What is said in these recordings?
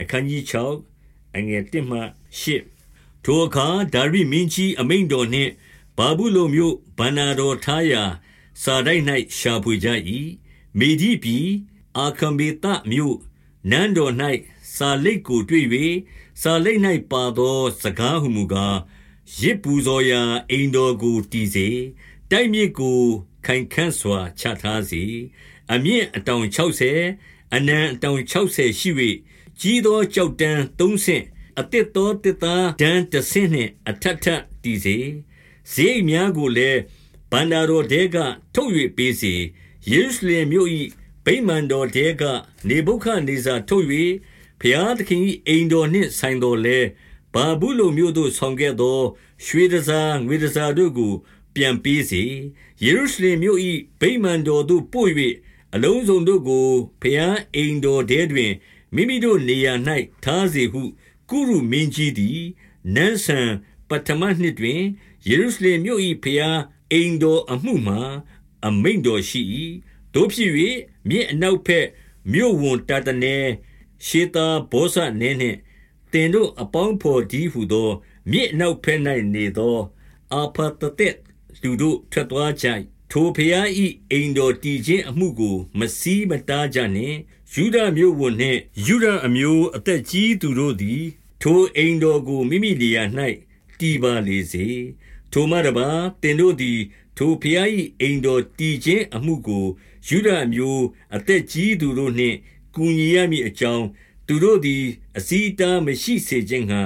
အခန်းကြီး6အငယ်1မှ8ထိုအခါဒါရိမင်းကြီးအမိန်တော်နှင့်ဘာဘူးလုံမြို့ဗန္နာတော်ထားရာစာတိုက်၌ရှာဖွေကြ၏မေဒီပြည်အာခမေတမြို့နန်းတော်၌စာလိတ်ကိုတွေ့၍စာလိတ်၌ပါသော စကားဟုမူကားရစ်ပူဇော်ရာအိမ်တော်ကိုတည်စေတိုက်မြစ်ကိုခိုင်ခန့်စွာချထားစေအမြင့်အတောင်60အနံအတောင်60ရှိ၍ ကြီးသောကြောက်တန်း3ဆင့်အတစ်သောတစ်သားဒန်းတစ်ဆင့်နှင့်အထက်ထပ်တည်စေဈေးများကိုလည်းဗန္တာတော်တဲကထုတ်၍ပေးစေယေရုရှလင်မြို့၏ဗိမာန်တော်တဲကနေဗုခဒ်နေဇာထုတ်၍ဖျားသခင်၏အိမ်တော်နှင့်ဆိုင်တော်လဲဘာဘူးလုံမြို့သို့ဆောင်ခဲ့သော ရွှေတစားငွေတစားတို့ကို ပြန်ပေးစေယေရုရှလင်မြို့၏ဗိမာန်တော်သို့ပို့၍အလုံးစုံတို့ကိုဖျားအိမ်တော်ထဲတွင် မိမိတို့နေရာ၌ထားစေဟု ကုရုမင်းကြီးသည်နန်းဆန်ပထမနှစ်တွင်ယေရုရှလင်မြို့၏ဖျားအိမ်တော်အမှုမှာ အမိန်တော်ရှိ၏တို့ဖြစ်၍မြစ်အနောက်ဘက်မြို့ဝန်တတနေရှေတာဘောဇနဲနှင့်တင်တို့အပေါင်းဖော်ဒီဟုသော မြစ်အနောက်ဘက်၌နေသောအာဖတတက်လူတို့ထွက်သွားကြ ထိုဖျားဤအိမ်တော်တည်ခြင်းအမှုကိုမစည်းမတားကြနှင့်ယူဒမျိုးဝန်နှင့်ယူဒအမျိုးအသက်ကြီးသူတို့သည် ထိုအိမ်တော်ကိုမိမိနေရာ၌တည်ပါလေစေထိုမှတပါတင်တို့သည် ထိုဖျားဤအိမ်တော်တည်ခြင်းအမှုကိုယူဒအမျိုးအသက်ကြီးသူတို့နှင့်ကူညီရမည်အကြောင်းသူတို့သည် အစည်းတားမရှိစေခြင်းငှာ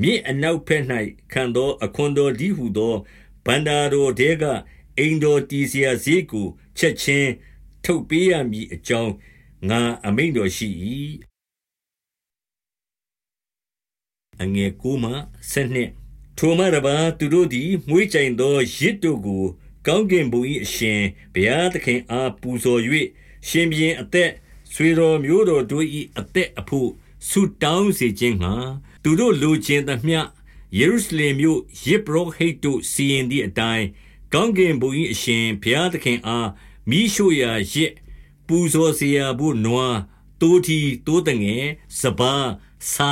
မြင့်အနောက်ဘက်၌ခံသောအခွန်တော်ဒီဟုသောဗန္တာတော်တဲက အိမ်တော်တည်စရာဈေးကို ချက်ချင်းထုတ်ပေးရမည်အကြောင်းငါအမိန့်တော်ရှိ၏အငယ်9မှ12ထိုမှတပါသူတို့သည်မွေးကြိမ်သောရစ်တို့ကို ကောင်းကင်ဘုံ၏အရှင်ဘုရားသခင်အားပူဇော်၍ရှင်ပြန်အသက်ဆွေတော်မျိုးတော်တို့၏အသက်အဖို့ဆုတောင်းစေခြင်းဟာသူတို့လူချင်းသမျှယေရုရှလင်မြို့ယေဘုဟိတ်တို့စီရင်သည့်အတိုင်း ကောင်းကင်ဘုံ၏အရှင်ဘုရားသခင်အားမိရှုရာရစ်ပူဇော်เสียဖို့နွားတိုးထီတိုးတငယ်စပါးစာ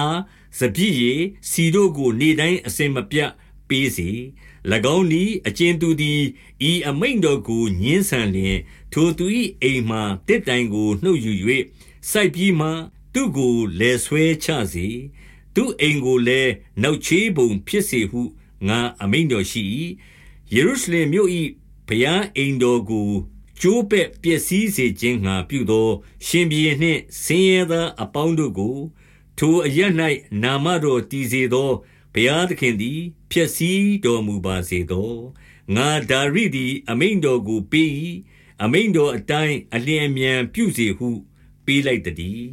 စပြည့်ရီစီတို့ကိုနေတိုင်းအစင်မပြတ်ပေးစေ၎င်းဤအကျဉ်သူသည်ဤအမိန်တော်ကိုညင်းဆန်လျင်ထိုသူ၏အိမ်မှတစ်တိုင်ကိုနှုတ်ယူ၍စိုက်ပြီးမှသူကိုလဲဆွဲချစေသူအိမ်ကိုလည်းနောက်ချေးပုံဖြစ်စေဟုငါအမိန်တော်ရှိ၏ ယေရုရှလင်မြို့၏ဘုရားအိမ်တော်ကို ကျိုးပဲ့ပျက်စီးစေခြင်းငှာပြုသော ရှင်ဘီနှင့်ဆင်းရဲသားအပေါင်းတို့ကို ထိုအရ၌နာမတော်တည်စေသောဘုရားသခင်သည်ဖျက်ဆီးတော်မူပါစေသောငါဒါရိသည် အမိန်တော်ကိုပေး၏အမိန်တော်အတိုင်းအလျင်မြန်ပြုစေဟု ပေးလိုက်တည်း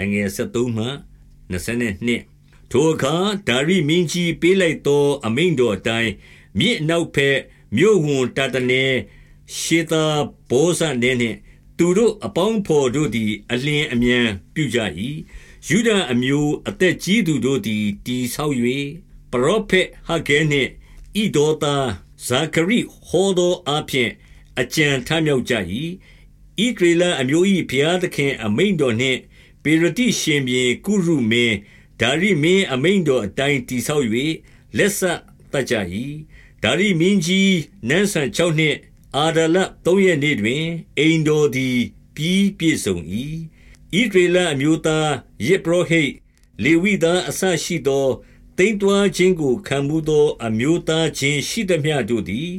အငယ်73မှ22 ထိုအခါဒါရိမင်းကြီးပေးလိုက်သော အမိန်တော်အတိုင်းမြစ်နောက်ဖက်မြို့ဝန်တတနေရှေတာဘောဇနေနှင့် သူတို့အပေါင်းဖော်တို့သည် အလင်းအမြန်ပြုကြ၏ယူဒအမျိုး အသက်ကြီးသူတို့သည်တီဆောက်၍ပရောဖက်ဟဂဲနှင့်ဣဒေါသာဇာခရိဟောသောအဖျင်အကြံထမြောက်ကြ၏ဣဒရေလအမျိုး၏ဘုရားသခင် အမိန်တော်နှင့်ပေရတိရှင်ဘီကုရုမင်း ဒါရိမင်းအမိန်တော်အတိုင်းတိဆောက်၍လက်ဆက်တတ်ကြ၏ဒါရိမင်းကြီးနန်းဆန်6နှစ်အာဒလ3ရက်နေ့တွင်အိမ်တော်သည်ပြီးပြည့်စုံ၏ဣဒရေလအမျိုးသားယေဘရဟိတ်လေဝိသားအဆရှိသောတိမ်တွားခြင်းကိုခံမှုသောအမျိုးသားချင်းရှိသမျှတို့သည်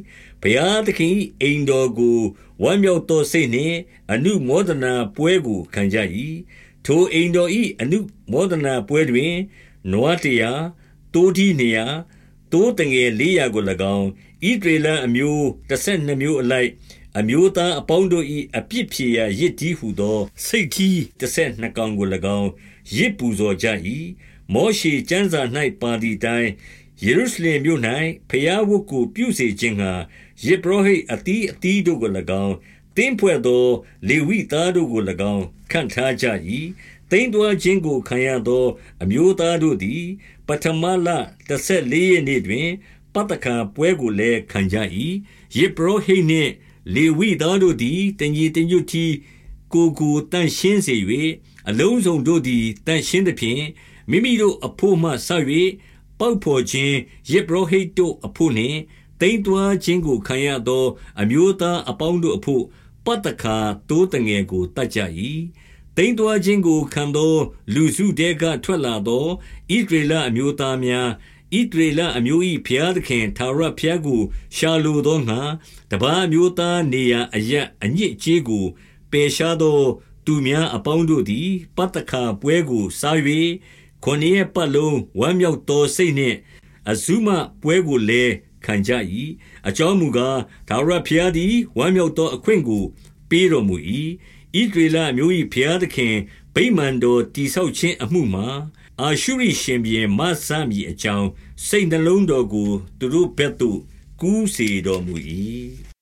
ဘုရားသခင်အိမ်တော်ကိုဝမ်းမြောက်သောစိတ်နှင့်အနုမောဒနာပွဲကိုခံကြ၏ ထိုအိမ်တော်၏အနုမောဒနာပွဲတွင် နွားတရာတိုးဒီနေရာတိုးတငယ်လေးရာကို၎င်းဣဒရေလအမျိုး12မျိုးအလိုက် အမျိုးသားအပေါင်းတို့၏အပြစ်ဖြေရာရစ်တီးဟုသောစိတ်ကြီး12ကောင်ကို၎င်းရစ်ပူဇော်ကြ၏မောရှေကျမ်းစာ၌ပါသည့်တိုင်ယေရုရှလင်မြို့၌ဖျားဝတ်ကို ပြုစေခြင်းဟာယေဘရဟိအတီးအတီးတို့ကို၎င်း တင်းဖွဲ့သော လေဝိသားတို့ကို၎င်း ခန့်ထားကြ၏တိမ်သွာခြင်းကို ခံရသော အမျိုးသားတို့သည်ပထမလ14ရက်နေ့တွင်ပတ္တကပွဲကိုလည်း ခံကြ၏ယေဘရဟိနှင့် လေဝိသားတို့သည် တညီတညွတ်တီကိုယ်ကိုတန့်ရှင်းစေ၍အလုံးစုံတို့သည်တန့်ရှင်းသဖြင့် မိမိတို့အဖို့မှဆ၍ပေါက်ဖော်ခြင်းယေဘရဟိတ်တို့အဖို့နှင့်တိမ်တွားခြင်းကို ခံရသော အမျိုးသားအပေါင်းတို့အဖို့ ပတ္တခါတိုးတငယ်ကိုတတ်ကြ၏တိမ်တွားခြင်းကိုခံသော လူစုတဲကထွက်လာသောဣဒရေလအမျိုးသားများဣဒရေလအမျိုး၏ဘုရားသခင်သာရဘုရားကို ရှာလိုသောငါတပားအမျိုးသားနေရာအရအညစ်အကြေးကိုပယ်ရှားသော သူများအပေါင်းတို့သည်ပတ္တခါပွဲကိုစား၍ခொနည်းပတ်လုံးဝမ်းမြောက်သောစိတ်နှင့်အဇုမပွဲကိုလည်း ခံကြ၏အကြောင်းမူကားဒါဝရဘုရားသည်ဝမ်းမြောက်သောအခွင့်ကိုပေးတော်မူ၏ဣဒရေလမျိုး၏ဘုရားသခင်ဗိမာန်တော်တိဆောက်ခြင်းအမှုမှာအာရှုရိရှင်ဘီမဆာမီအကြောင်းစိတ်နှလုံးတော်ကို သူတို့ဘက်သို့ကူးစေတော်မူ၏